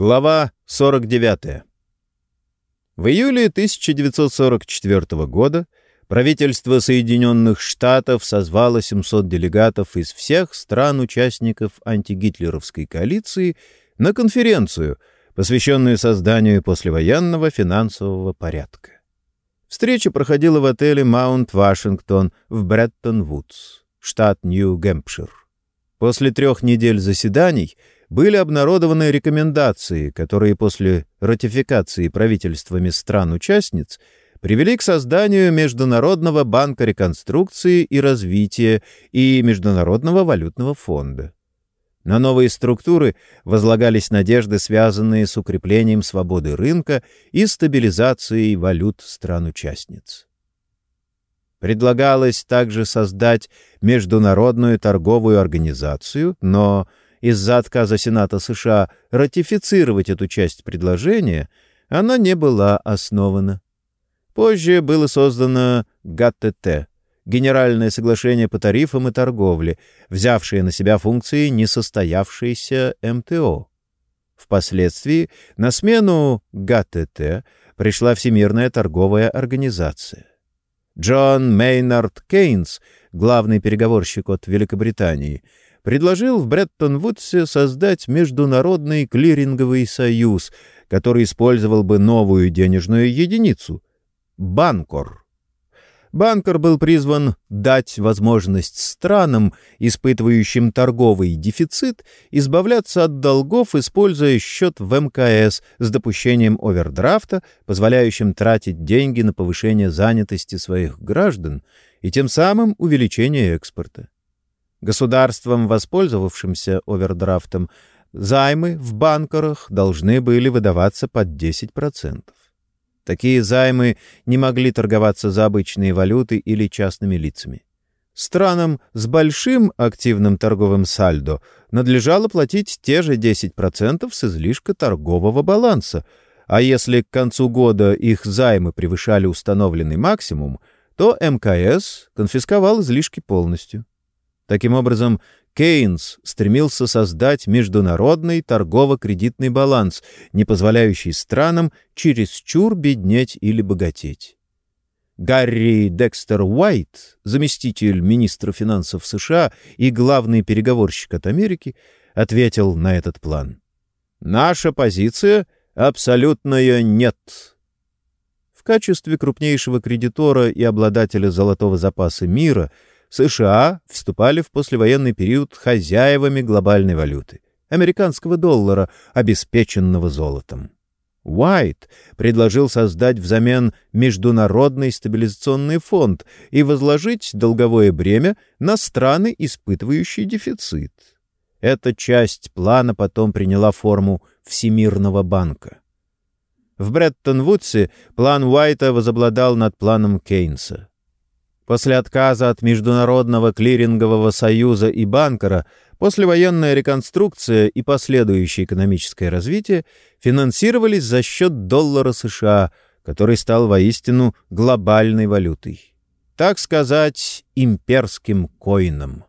Глава 49. В июле 1944 года правительство Соединенных Штатов созвало 700 делегатов из всех стран-участников антигитлеровской коалиции на конференцию, посвященную созданию послевоенного финансового порядка. Встреча проходила в отеле «Маунт Вашингтон» в Бреттон-Вудс, штат Нью-Гэмпшир. После трех недель заседаний — были обнародованы рекомендации, которые после ратификации правительствами стран-участниц привели к созданию Международного банка реконструкции и развития и Международного валютного фонда. На новые структуры возлагались надежды, связанные с укреплением свободы рынка и стабилизацией валют стран-участниц. Предлагалось также создать Международную торговую организацию, но из-за отказа Сената США ратифицировать эту часть предложения, она не была основана. Позже было создано ГАТТ — Генеральное соглашение по тарифам и торговле, взявшее на себя функции несостоявшейся МТО. Впоследствии на смену ГАТТ пришла Всемирная торговая организация. Джон Мейнард Кейнс, главный переговорщик от Великобритании, предложил в Бреттон-Вудсе создать Международный клиринговый союз, который использовал бы новую денежную единицу — банкор. Банкор был призван дать возможность странам, испытывающим торговый дефицит, избавляться от долгов, используя счет в МКС с допущением овердрафта, позволяющим тратить деньги на повышение занятости своих граждан и тем самым увеличение экспорта. Государствам, воспользовавшимся овердрафтом, займы в банкерах должны были выдаваться под 10%. Такие займы не могли торговаться за обычные валюты или частными лицами. Странам с большим активным торговым сальдо надлежало платить те же 10% с излишка торгового баланса, а если к концу года их займы превышали установленный максимум, то МКС конфисковал излишки полностью. Таким образом, Кейнс стремился создать международный торгово-кредитный баланс, не позволяющий странам чересчур беднеть или богатеть. Гарри Декстер Уайт, заместитель министра финансов США и главный переговорщик от Америки, ответил на этот план. «Наша позиция — абсолютное «нет». В качестве крупнейшего кредитора и обладателя золотого запаса мира — США вступали в послевоенный период хозяевами глобальной валюты — американского доллара, обеспеченного золотом. Уайт предложил создать взамен Международный стабилизационный фонд и возложить долговое бремя на страны, испытывающие дефицит. Эта часть плана потом приняла форму Всемирного банка. В Бреттон-Вудсе план Уайта возобладал над планом Кейнса. После отказа от Международного клирингового союза и банкера, послевоенная реконструкция и последующее экономическое развитие финансировались за счет доллара США, который стал воистину глобальной валютой. Так сказать, имперским коином.